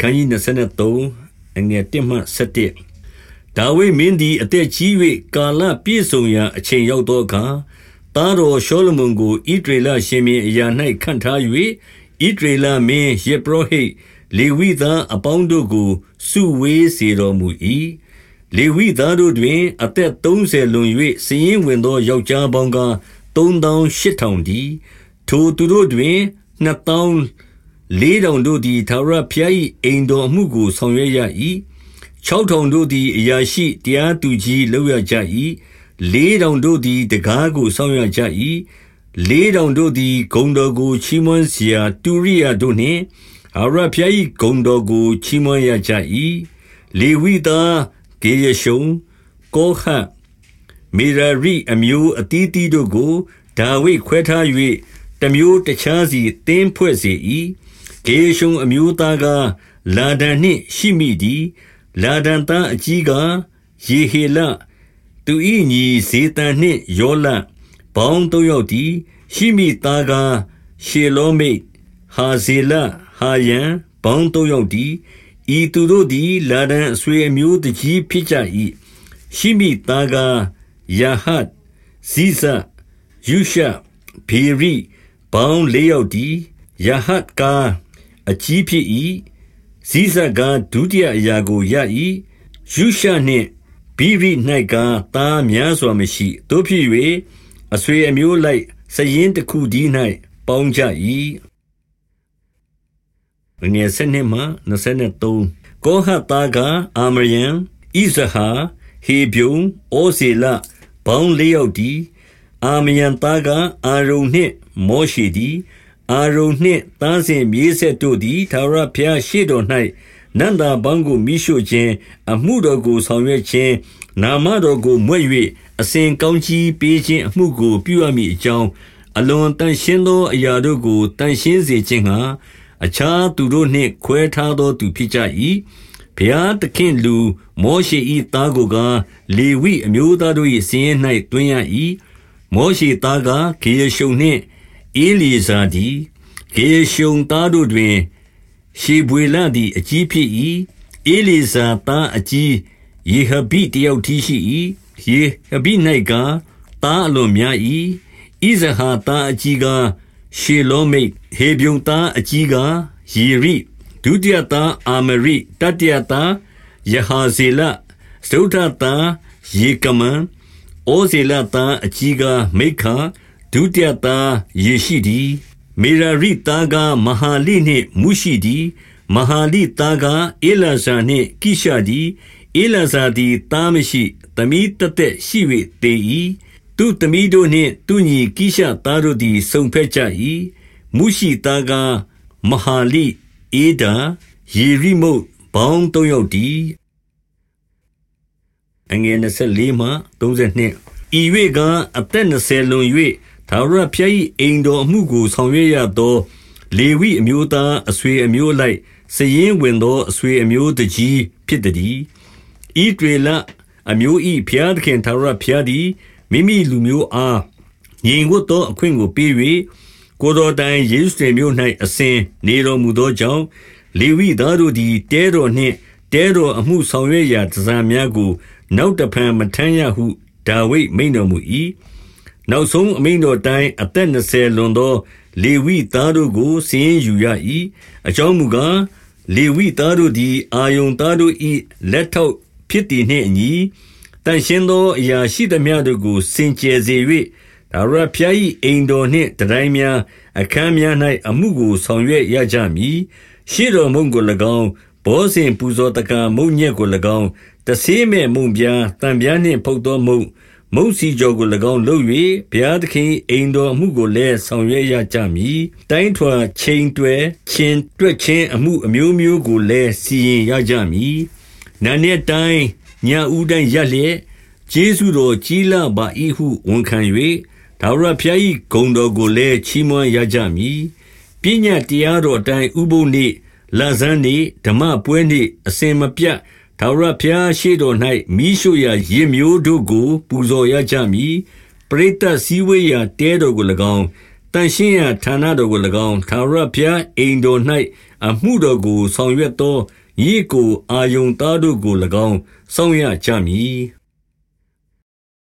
ခန်းကြီး23အငယ်1မှ7ဒါဝိမင်းသည်အသက်ကြီး၍ကာလပြည့်စုံရာအချိန်ရောက်သောအခါသားတော်ရှောလမုန်ကိုဣဒရေလရှင်မြင်းအရာ၌ခန့်ထား၍ဣဒရေလမင်းယေဘရဟိလေဝိသားအပေါင်းတို့ကိုစုဝေးစေတော်မူ၏လေဝိသားတို့တွင် အသက်30လွန်၍စည်ရင်ဝင်သောယောက်ျားပေါင်းက3800ဒီထိုသူတို့တွင်2000 လေးထောင်တို့သည် ထာဝရဘုရား၏အိမ်တော်အမှုကို ဆောင်ရွက်ရ၏။ခြောက်ထောင်တို့သည် အရာရှိ၊တရားသူကြီး လုပ်ရကြ၏။လေးထောင်တို့သည် တံခါးကို စောင့်ရကြ၏။လေးထောင်တို့သည် ဂုဏ်တော်ကို ချီးမွမ်းစရာ တုရိယာတို့နှင့် ထာဝရဘုရား၏ဂုဏ်တော်ကို ချီးမွမ်းရကြ၏။လေဝိသားဂေရရှုံ၊ကောဟတ်၊မေရာရိ အမျိုးအသီးအသီးတို့ကို ဒါဝိဒ်ခွဲထား၍တမျိုးတခြားစီ သင်းဖွဲ့စေ၏ ဂေရှုံအမျိုးသားကလာဒန်နှင့်ရှိမိသည်လာဒန်သားအကြီးကယေဟေလသူ၏ညီဇေတန်နှင့်ယောလဘောင်းသုံးယောက်သည်ရှိမိသားကရှေလောမိတ်ဟာဇေလဟာယံဘောင်းသုံးယောက်သည်ဤသူတို့သည်လာဒန်အဆွေအမျိုးတကြီးဖြစ်ကြ၏ရှိမိသားကယဟတ်ဇိဇယုရှဘေရိဘောင်းလေးယောက်သည်ယဟတ်ကား အကြီးဖြစ်၏ဇိဇကဒုတိယအရာကိုရ၏ယုရှနှင့်ဘိရိ၌ကသားများစွာမရှိတို့ဖြစ်၍အဆွေအမျိုးလိုက်စရင်တစ်ခုဒီ၌ပေါင်းကြ၏ငယ်စနစ်မှ23ကောဟတာကအာမယံဣဇဟာဟေဗျုံဩဇေလဘောင်းလေးယောက်ဒီအာမယံသားကအာရုန်နှင့်မောရှိဒီ အာရုန်နှင့် သားစဉ်မြေးဆက်တို့သည်သာရဘုရားရှေ့တော်၌နန္တာဘောင်းကိုမိရှုခြင်း အမှုတော်ကို ဆောင်ရွက်ခြင်း နာမတော်ကိုမွဲ့၍အစဉ်ကောင်းကြီးပေးခြင်းအမှုကို ပြုရမည်အကြောင်း အလွန်တန်ရှင်းသောအရာတို့ကိုတန်ရှင်းစေခြင်းဟာအခြားသူတို့နှင့် ခွဲထားသောသူဖြစ်ကြ၏ဘုရားသခင်လူ မောရှေ၏သားကိုကလေဝိအမျိုးသားတို့၏စည်ရင်၌တွင်ရ၏မောရှေသားကဂေယရှုံနှင့် ဧလီဇာဒီဂေရှုံသားတို့တွင် ရှေဘွေလသည် အကြီးဖြစ်၏ဧလီဇာသားအကြီးယေဟဘိတယောက်တည်းရှိ၏ယေဟဘိ၌ကသားအလွန်များ၏ဣဇဟာသားအကြီးကရှေလောမိတ်ဟေဗျုံသားအကြီးကယေရိဒုတိယသားအာမရိတတိယသားယဟာဇေလစတုထသားယေကမန်ဩဇေလသားအကြီးကမိခာ ဒုတိယသားယေရှိဒီမေရာရိသားကမဟာလိနှင့်မုရှိဒီမဟာလိသားကအေလာဇာနှင့်ကိရှာဒီအေလာဇာသည်သားမရှိသမီးတသက်ရှိ၍တေ၏သူသမီးတို့နှင့်သူညီကိရှာသားတို့သည်ဆုံဖက်ကြ၏မုရှိသားကမဟာလိအေဒါယေရိမုတ်ဘောင်းသုံးယောက်ဒီအငယ်24မှ32ဤ၍ကအသက်20လွန်၍ ထာဝရဘုရား၏အိမ်တော်အမှုကို ဆောင်ရွက်ရသော လေဝိအမျိုးသား အဆွေအမျိုးလိုက်စည်ရင်ဝင်သော အဆွေအမျိုးတကြီးဖြစ်သည်ဤတွေလအမျိုးဤဘုရားသခင် ထာဝရဘုရားသည် မိမိလူမျိုးအားညီဝတ်သောအခွင့်ကိုပေး၍ကိုတော်တိုင် ယေရုရှလင်မြို့၌အစဉ်နေတော်မူသောကြောင့် လေဝိသားတို့သည် တဲတော်နှင့် တဲတော်အမှုဆောင်ရွက်ရာတစားများကို နောက်တဖန် မထမ်းရဟု ဒါဝိဒ်မိန်တော်မူ၏ နောက်ဆုံးအမိန်တော်တိုင်းအသက်20လွန်သော လေဝိသားတို့ကိုစည်ရင်ယူရ၏အကြောင်းမူကားလေဝိသားတို့သည်အာယုန်သားတို့၏လက်ထောက်ဖြစ်သည်နှင့်အညီတန်ရှင်းသောအရာရှိသမျှတို့ကိုစင်ကြယ်စေ၍ဒါရဖျား၏အိမ်တော်နှင့်တတိုင်းများအခန်းများ၌အမှုကိုဆောင်ရွက်ရကြမည်ရှေ့တော်မုံကို၎င်းဘောဇင်ပူဇော်တကမုံညက်ကို၎င်းတဆေးမဲ့မုံပြားတံပြားနှင့်ဖုတ်သောမုံ မုတ်စီကြောကို၎င်းလုပ်၍ဘုရားသခင်အိမ်တော်မှုကိုလည်းဆောင်ရွက်ရကြမည်တိုင်းထွာချိန်တွယ်ချင်းတွက်ချင်းအမှုအမျိုးမျိုးကိုလည်းစီရင်ရကြမည်နာနဲ့တိုင်းညဦးတိုင်းရက်လျက်ကျေးဇူးတော်ကြီးလာပါ၏ဟုဝန်ခံ၍ဒါဝရဖျား၏ဂုံတော်ကိုလည်းချီးမွမ်းရကြမည်ပညာတရားတော်အတိုင်းဥပုပ်နေ့လဇန်းနေ့ဓမ္မပွဲနေ့အစဉ်မပြတ် ထာဝရဘုရားရှေ့တော်၌မိရှုရာရေမျိုးတို့ကို ပူဇော်ရကြမည်ပရိသတ်စည်းဝေးရာတဲတော်ကို၎င်းတန်ရှင်းရာဌာနတော်ကို၎င်းထာဝရဘုရားအိမ်တော်၌အမှုတော်ကိုဆောင်ရွက်သောညီကိုအာယုန်သားတို့ကို၎င်းစောင့်ရကြမည်